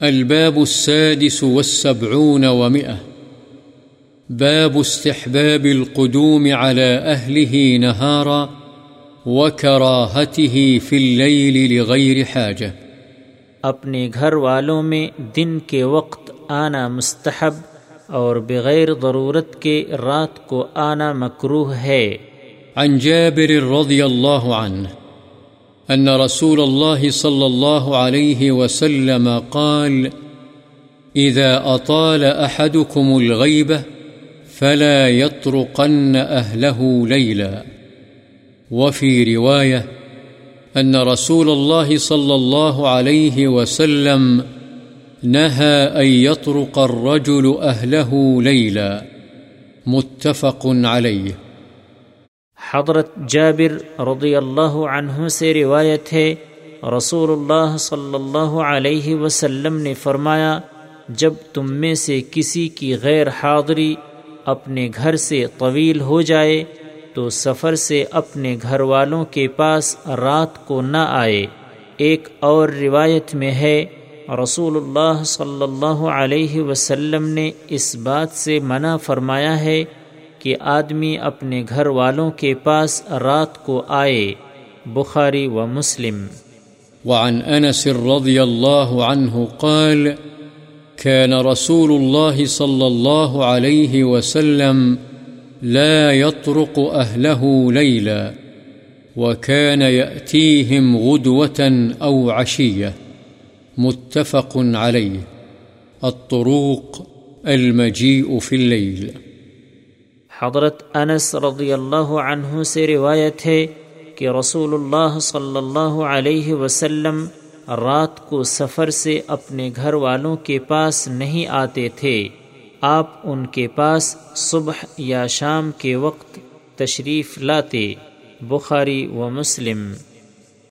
الباب السادس والسبعون ومئة. باب استحباب القدوم على أهله نهارا وكراهته في الليل لغير حاجة. اپنے گھر والوں میں دن کے وقت آنا مستحب اور بغیر ضرورت کے رات کو آنا مکروہ ہے۔ عن جابر رضي الله عنه أن رسول الله صلى الله عليه وسلم قال، إذا أطال أحدكم الغيبة فلا يطرقن أهله ليلا. وفي رواية أن رسول الله صلى الله عليه وسلم نهى أن يطرق الرجل أهله ليلا. متفق عليه. حضرت جابر رضی اللہ عنہ سے روایت ہے رسول اللہ صلی اللہ علیہ وسلم نے فرمایا، جب تم میں سے کسی کی غیر حاضری اپنے گھر سے طویل ہو جائے، تو سفر سے اپنے گھر والوں کے پاس رات کو نہ آئے۔ ایک اور روایت میں ہے رسول اللہ صلی اللہ علیہ وسلم نے اس بات سے منع فرمایا ہے کہ آدمی اپنے گھر والوں کے پاس رات کو آئے، بخاری و مسلم۔ وعن أنس رضي الله عنه قال كان رسول الله صلى الله عليه وسلم لا يطرق أهله ليلا وكان يأتيهم غدوة أو عشية متفق عليه الطروق المجيء في الليل حضرت انس رضی اللہ عنہ سے روایت ہے کہ رسول اللہ صلی اللہ علیہ وسلم رات کو سفر سے اپنے گھر والوں کے پاس نہیں آتے تھے۔ آپ ان کے پاس صبح یا شام کے وقت تشریف لاتے، بخاری و مسلم۔